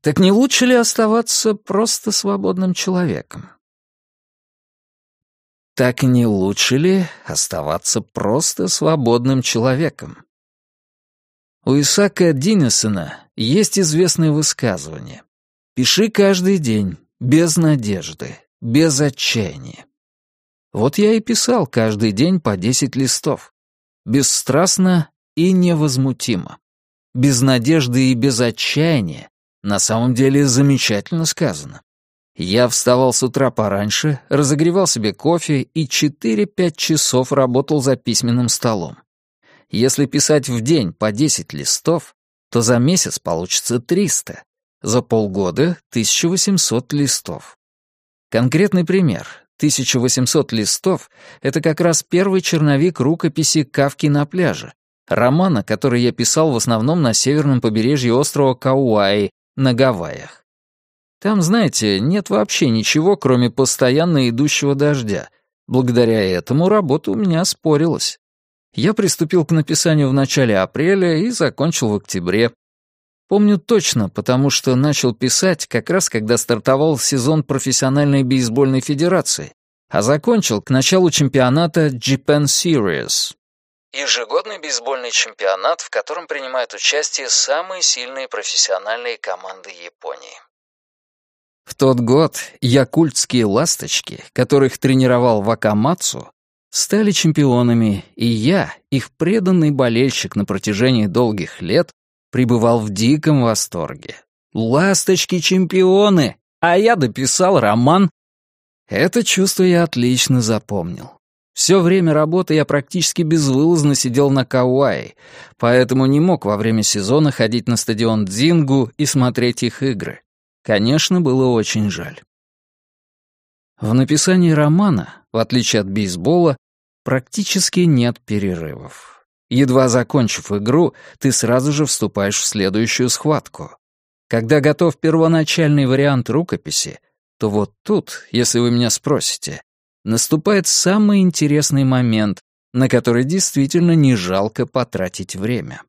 Так не лучше ли оставаться просто свободным человеком? Так не лучше ли оставаться просто свободным человеком? У Исаака Диннесона есть известное высказывание. «Пиши каждый день, без надежды, без отчаяния». Вот я и писал каждый день по десять листов. Бесстрастно и невозмутимо. Без надежды и без отчаяния. На самом деле замечательно сказано. Я вставал с утра пораньше, разогревал себе кофе и 4-5 часов работал за письменным столом. Если писать в день по 10 листов, то за месяц получится 300, за полгода — 1800 листов. Конкретный пример. 1800 листов — это как раз первый черновик рукописи «Кавки на пляже», романа, который я писал в основном на северном побережье острова Кауаи на Гавайях. Там, знаете, нет вообще ничего, кроме постоянно идущего дождя. Благодаря этому работа у меня спорилась. Я приступил к написанию в начале апреля и закончил в октябре. Помню точно, потому что начал писать как раз когда стартовал сезон профессиональной бейсбольной федерации, а закончил к началу чемпионата Japan Series. Ежегодный бейсбольный чемпионат, в котором принимают участие самые сильные профессиональные команды Японии. В тот год якутские «Ласточки», которых тренировал Вакамацу, стали чемпионами, и я, их преданный болельщик на протяжении долгих лет, пребывал в диком восторге. «Ласточки-чемпионы!» А я дописал роман. Это чувство я отлично запомнил. Все время работы я практически безвылазно сидел на Кауаи, поэтому не мог во время сезона ходить на стадион Дзингу и смотреть их игры. Конечно, было очень жаль. В написании романа, в отличие от бейсбола, практически нет перерывов. Едва закончив игру, ты сразу же вступаешь в следующую схватку. Когда готов первоначальный вариант рукописи, то вот тут, если вы меня спросите, наступает самый интересный момент, на который действительно не жалко потратить время.